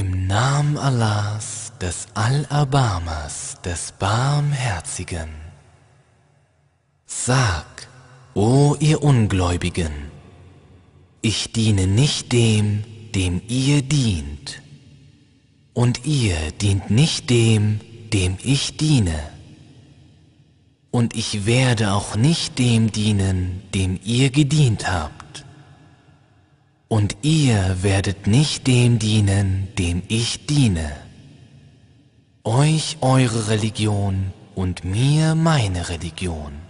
Im Namen Allahs, des Allerbarmers, des Barmherzigen. Sag, o ihr Ungläubigen, ich diene nicht dem, dem ihr dient, und ihr dient nicht dem, dem ich diene, und ich werde auch nicht dem dienen, dem ihr gedient habt, und ihr werdet nicht dem dienen, dem ich diene, euch eure Religion und mir meine Religion.